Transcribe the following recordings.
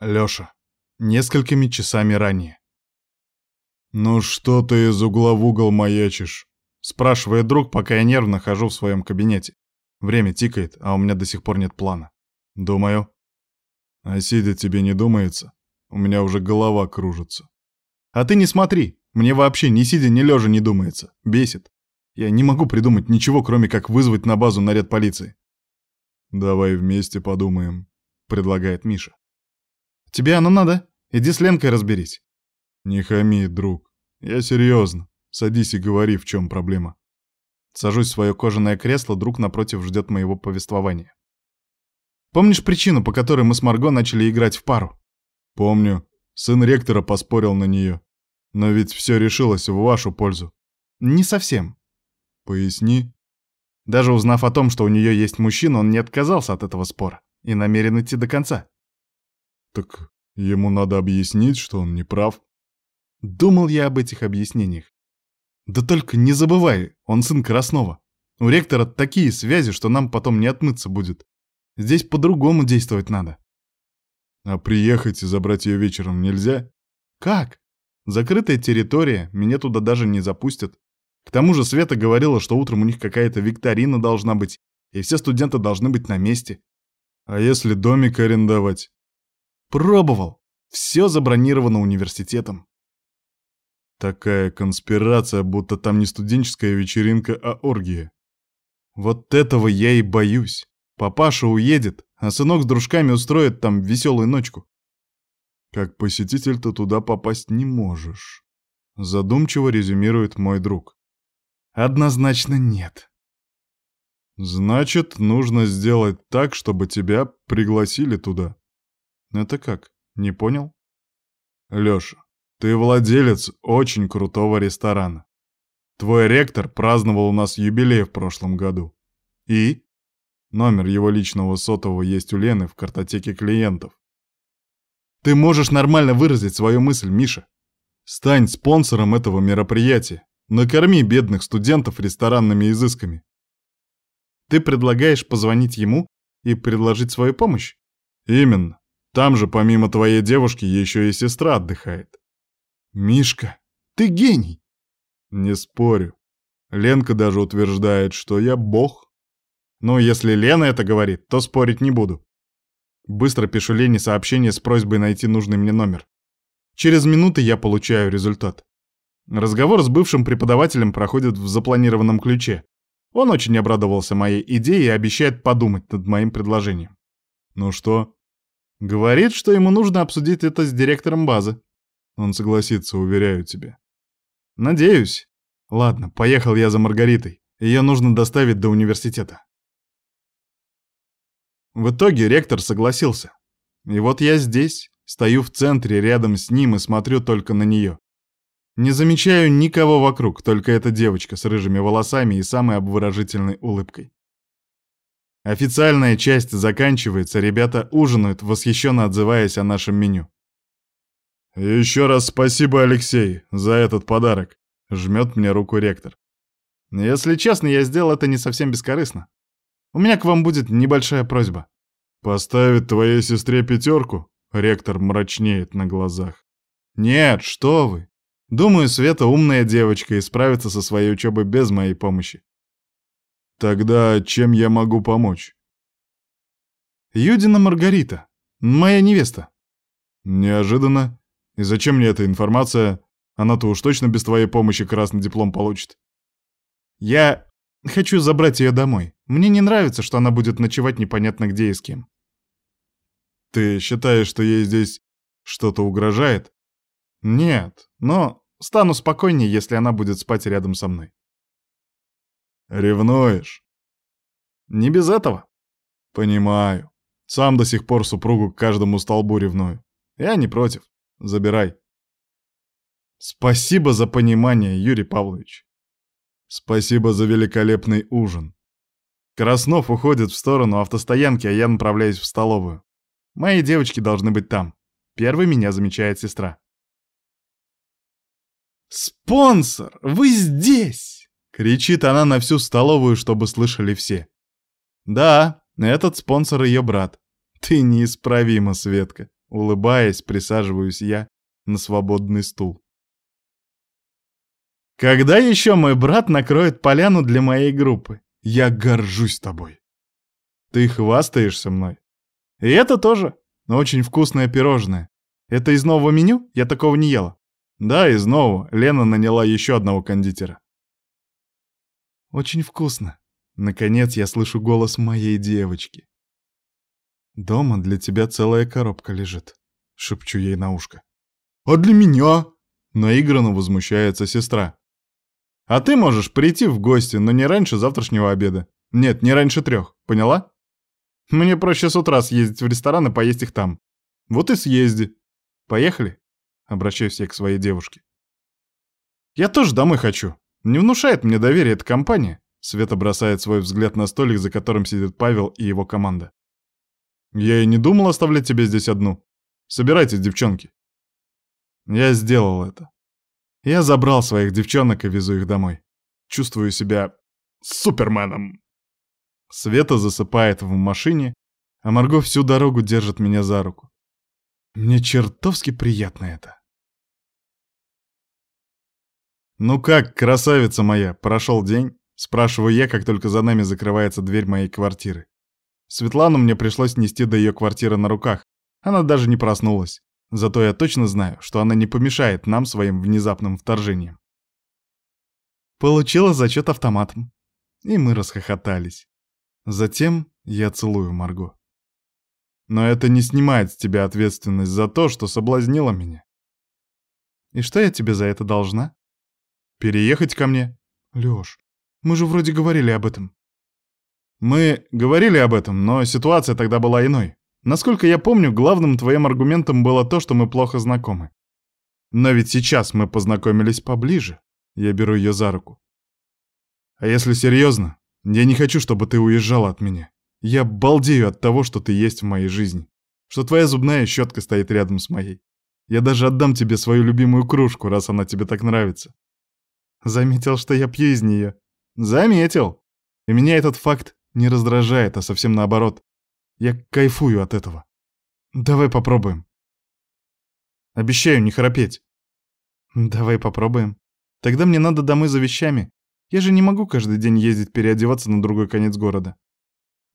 Лёша. Несколькими часами ранее. «Ну что ты из угла в угол маячишь?» Спрашивает друг, пока я нервно хожу в своем кабинете. Время тикает, а у меня до сих пор нет плана. Думаю. А сидя тебе не думается? У меня уже голова кружится. А ты не смотри. Мне вообще ни сидя, ни лежа не думается. Бесит. Я не могу придумать ничего, кроме как вызвать на базу наряд полиции. Давай вместе подумаем, предлагает Миша. Тебе оно надо? Иди с Ленкой разберись. Не хами, друг. Я серьезно. Садись и говори, в чем проблема. Сажусь в свое кожаное кресло, друг напротив ждет моего повествования. Помнишь причину, по которой мы с Марго начали играть в пару? Помню. Сын ректора поспорил на нее. Но ведь все решилось в вашу пользу. Не совсем. Поясни. Даже узнав о том, что у нее есть мужчина, он не отказался от этого спора и намерен идти до конца. Так ему надо объяснить, что он не прав. Думал я об этих объяснениях. Да только не забывай, он сын Краснова. У ректора такие связи, что нам потом не отмыться будет. Здесь по-другому действовать надо. А приехать и забрать ее вечером нельзя? Как? Закрытая территория, меня туда даже не запустят. К тому же Света говорила, что утром у них какая-то викторина должна быть, и все студенты должны быть на месте. А если домик арендовать? Пробовал. Все забронировано университетом. Такая конспирация, будто там не студенческая вечеринка, а оргия. Вот этого я и боюсь. Папаша уедет, а сынок с дружками устроит там веселую ночку. Как посетитель ты туда попасть не можешь. Задумчиво резюмирует мой друг. Однозначно нет. Значит, нужно сделать так, чтобы тебя пригласили туда. Это как? Не понял? Лёша, ты владелец очень крутого ресторана. Твой ректор праздновал у нас юбилей в прошлом году. И? Номер его личного сотового есть у Лены в картотеке клиентов. Ты можешь нормально выразить свою мысль, Миша. Стань спонсором этого мероприятия. Накорми бедных студентов ресторанными изысками. Ты предлагаешь позвонить ему и предложить свою помощь? Именно. Там же помимо твоей девушки еще и сестра отдыхает. «Мишка, ты гений!» «Не спорю. Ленка даже утверждает, что я бог. Но если Лена это говорит, то спорить не буду. Быстро пишу Лене сообщение с просьбой найти нужный мне номер. Через минуты я получаю результат. Разговор с бывшим преподавателем проходит в запланированном ключе. Он очень обрадовался моей идее и обещает подумать над моим предложением. Ну что? Говорит, что ему нужно обсудить это с директором базы. Он согласится, уверяю тебя. Надеюсь. Ладно, поехал я за Маргаритой. Ее нужно доставить до университета. В итоге ректор согласился. И вот я здесь, стою в центре рядом с ним и смотрю только на нее. Не замечаю никого вокруг, только эта девочка с рыжими волосами и самой обворожительной улыбкой. Официальная часть заканчивается, ребята ужинают, восхищенно отзываясь о нашем меню. «Еще раз спасибо, Алексей, за этот подарок», — жмет мне руку ректор. «Если честно, я сделал это не совсем бескорыстно. У меня к вам будет небольшая просьба». «Поставить твоей сестре пятерку?» — ректор мрачнеет на глазах. «Нет, что вы. Думаю, Света умная девочка и справится со своей учебой без моей помощи». «Тогда чем я могу помочь?» «Юдина Маргарита, моя невеста». «Неожиданно. И зачем мне эта информация? Она-то уж точно без твоей помощи красный диплом получит. Я хочу забрать ее домой. Мне не нравится, что она будет ночевать непонятно где и с кем. Ты считаешь, что ей здесь что-то угрожает? Нет, но стану спокойнее, если она будет спать рядом со мной. Ревнуешь? Не без этого. Понимаю. Сам до сих пор супругу к каждому столбу ревную. Я не против. Забирай. Спасибо за понимание, Юрий Павлович. Спасибо за великолепный ужин. Краснов уходит в сторону автостоянки, а я направляюсь в столовую. Мои девочки должны быть там. Первой меня замечает сестра. «Спонсор! Вы здесь!» — кричит она на всю столовую, чтобы слышали все. «Да, этот спонсор ее брат. Ты неисправима, Светка. Улыбаясь, присаживаюсь я на свободный стул. Когда еще мой брат накроет поляну для моей группы? Я горжусь тобой. Ты хвастаешься мной. И это тоже. Очень вкусное пирожное. Это из нового меню? Я такого не ела. Да, из нового. Лена наняла еще одного кондитера. Очень вкусно. Наконец я слышу голос моей девочки. Дома для тебя целая коробка лежит, шепчу ей на ушко. А для меня? Наигранно возмущается сестра. А ты можешь прийти в гости, но не раньше завтрашнего обеда. Нет, не раньше трех, поняла? Мне проще с утра съездить в ресторан и поесть их там. Вот и съезди. Поехали? Обращаюсь я к своей девушке. Я тоже домой хочу. Не внушает мне доверия эта компания. Света бросает свой взгляд на столик, за которым сидит Павел и его команда. Я и не думал оставлять тебя здесь одну. Собирайтесь, девчонки. Я сделал это. Я забрал своих девчонок и везу их домой. Чувствую себя суперменом. Света засыпает в машине, а Марго всю дорогу держит меня за руку. Мне чертовски приятно это. «Ну как, красавица моя, прошел день?» — спрашиваю я, как только за нами закрывается дверь моей квартиры. Светлану мне пришлось нести до ее квартиры на руках. Она даже не проснулась. Зато я точно знаю, что она не помешает нам своим внезапным вторжением. Получила зачет автоматом. И мы расхохотались. Затем я целую Марго. Но это не снимает с тебя ответственность за то, что соблазнила меня. И что я тебе за это должна? Переехать ко мне? Лёш, мы же вроде говорили об этом. Мы говорили об этом, но ситуация тогда была иной. Насколько я помню, главным твоим аргументом было то, что мы плохо знакомы. Но ведь сейчас мы познакомились поближе. Я беру ее за руку. А если серьезно, я не хочу, чтобы ты уезжала от меня. Я балдею от того, что ты есть в моей жизни. Что твоя зубная щетка стоит рядом с моей. Я даже отдам тебе свою любимую кружку, раз она тебе так нравится. Заметил, что я пью из нее. Заметил. И меня этот факт не раздражает, а совсем наоборот. Я кайфую от этого. Давай попробуем. Обещаю не храпеть. Давай попробуем. Тогда мне надо домой за вещами. Я же не могу каждый день ездить переодеваться на другой конец города.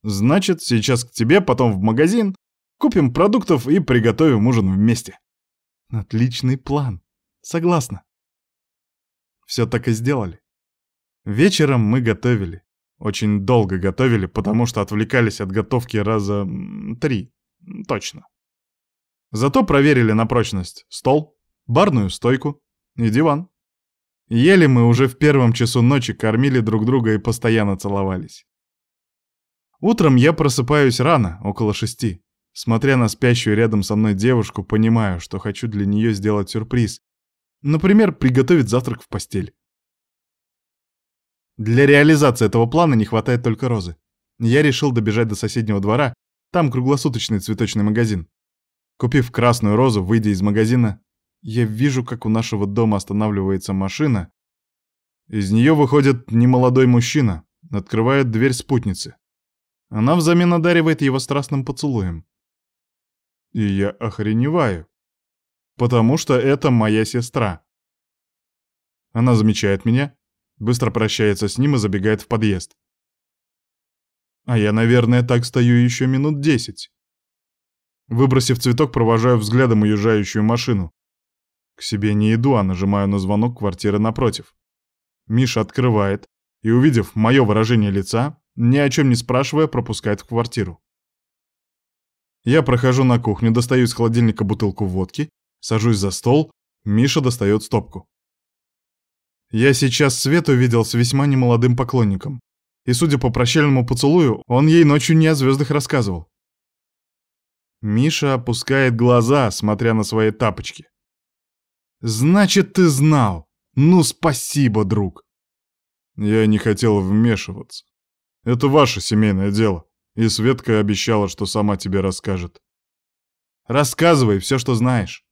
Значит, сейчас к тебе, потом в магазин, купим продуктов и приготовим ужин вместе. Отличный план. Согласна. Все так и сделали. Вечером мы готовили. Очень долго готовили, потому что отвлекались от готовки раза три. Точно. Зато проверили на прочность стол, барную стойку и диван. Ели мы уже в первом часу ночи, кормили друг друга и постоянно целовались. Утром я просыпаюсь рано, около шести. Смотря на спящую рядом со мной девушку, понимаю, что хочу для нее сделать сюрприз, Например, приготовить завтрак в постель. Для реализации этого плана не хватает только розы. Я решил добежать до соседнего двора, там круглосуточный цветочный магазин. Купив красную розу, выйдя из магазина, я вижу, как у нашего дома останавливается машина. Из нее выходит немолодой мужчина, открывает дверь спутницы. Она взамен одаривает его страстным поцелуем. И я охреневаю потому что это моя сестра. Она замечает меня, быстро прощается с ним и забегает в подъезд. А я, наверное, так стою еще минут десять. Выбросив цветок, провожаю взглядом уезжающую машину. К себе не иду, а нажимаю на звонок квартиры напротив. Миша открывает и, увидев мое выражение лица, ни о чем не спрашивая, пропускает в квартиру. Я прохожу на кухню, достаю из холодильника бутылку водки Сажусь за стол, Миша достает стопку. Я сейчас Свету видел с весьма немолодым поклонником. И, судя по прощальному поцелую, он ей ночью не о звездах рассказывал. Миша опускает глаза, смотря на свои тапочки. «Значит, ты знал! Ну, спасибо, друг!» Я не хотел вмешиваться. Это ваше семейное дело, и Светка обещала, что сама тебе расскажет. Рассказывай все, что знаешь.